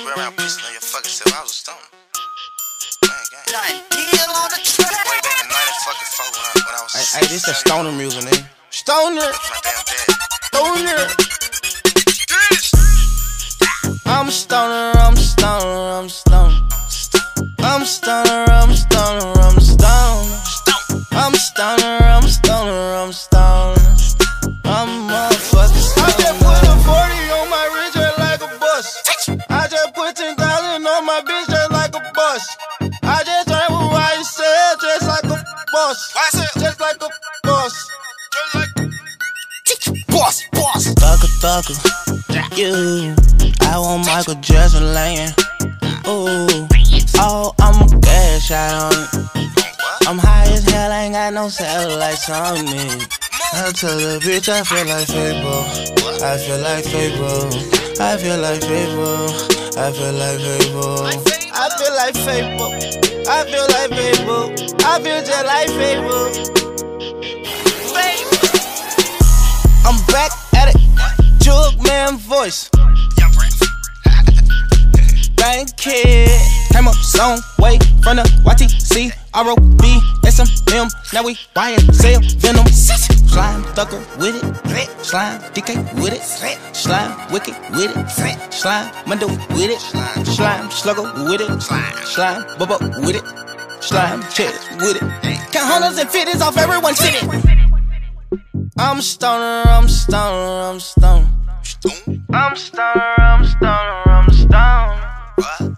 you run around pissing on your fucking self. I was a stoner. Man, gang. Deal on the track. Way back in 94 when I, when I was. Hey, hey, this that stoner music, nigga. Stoner, My damn dad. stoner. I'm stoner, I'm a stoner, I'm a stoner. I'm a stoner, I'm a stoner, I'm a stoner. I'm a stoner, I'm a stoner, I just turned with what I said just like a boss. Why I Just like a boss. just like. Boss, boss. Thugger, thugger. You. I want Michael Jackson laying. Ooh. Oh, I'm a gas out on it. I'm high as hell, ain't got no satellites on me. I tell the bitch I feel like Fable. I feel like Fable. I feel like Fable. I feel like Fable. I feel like Fable. I feel like Fable. I feel just like Fable. I'm back at it. Jug man voice. Bank kid. Came up some way from the YTC, ROB, SMM. Now we buy it, sell venom. Slime thugger with it. Slime DK with it. Slime wicked with it. Slime mundo with it. Slime slugger with it. Slime bubba with it. Slime chest with it. Count hundreds and fifties off everyone city. I'm stoner, I'm stoner, I'm stoner. I'm stoner, I'm stoner, I'm stoner.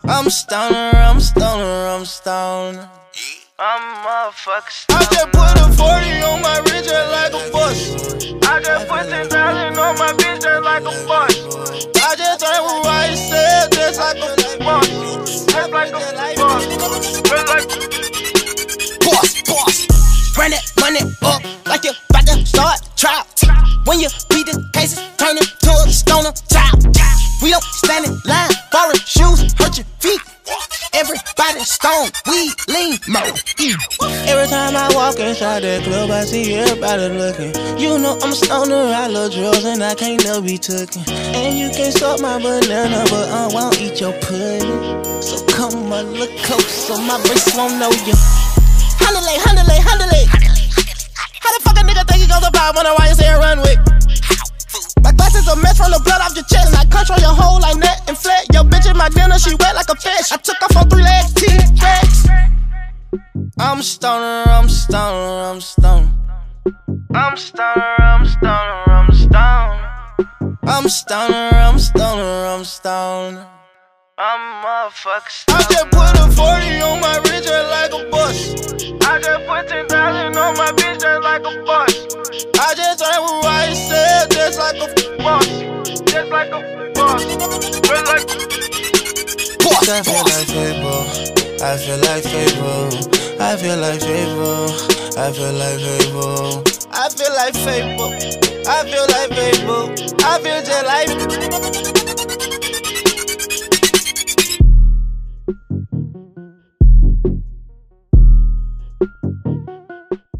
I'm stoner, I'm stoner, I'm stoner. I'm a motherfucker. I just put a 40 on my wrist just like a bus. I just put 10,000 on my bitch just like a bus. I just with what I said just like a boss. Just like a boss. Just like boss, boss. Run that money up like you about to start trial. When you stone, we lean mode. Every time I walk inside that club, I see everybody looking. You know I'm a stoner, I love drugs and I can't never be taken. And you can't suck my banana, but I won't eat your pudding. So come a little close, so my wrist won't know you. It, handle it. How the fuck a nigga think he goes about when ride say run with? My glasses a mess from the blood off your chest. And I control your whole like net and flat. Yo, bitch in my dinner, she wet like a fish. I took off on three legs. I'm stoner, I'm stoner, I'm stoner. I'm stoner, I'm stoner, I'm stoner. I'm stoner, I'm stoner, I'm stoner. I'm a motherfucker stoner. I just put a 40 on my wrist just like a bus. I just put 10,000 on my bitch just like a bus. I just with what I said just like a boss. Just like a boss. Just like boss. I feel like Fable. I feel like Fable. I feel like Fable. I feel like Fable. I feel like Fable. I feel like Fable. I feel just like